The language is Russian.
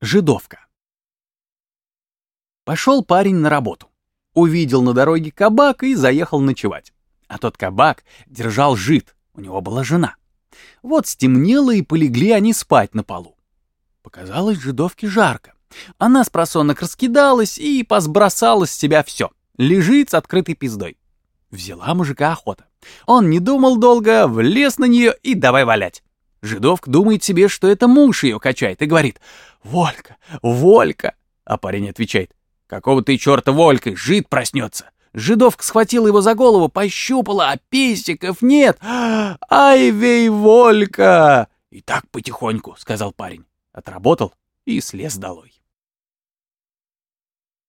Жидовка. Пошел парень на работу. Увидел на дороге кабак и заехал ночевать. А тот кабак держал жид, у него была жена. Вот стемнело, и полегли они спать на полу. Показалось жидовке жарко. Она с просонок раскидалась и посбросала с себя все. Лежит с открытой пиздой. Взяла мужика охота. Он не думал долго, влез на нее и давай валять. Жидовка думает себе, что это муж ее качает, и говорит «Волька, Волька!» А парень отвечает «Какого ты черта Волькой, жид проснется!» Жидовка схватила его за голову, пощупала, а песиков нет. «Ай, вей, Волька!» «И так потихоньку», — сказал парень. Отработал и слез долой.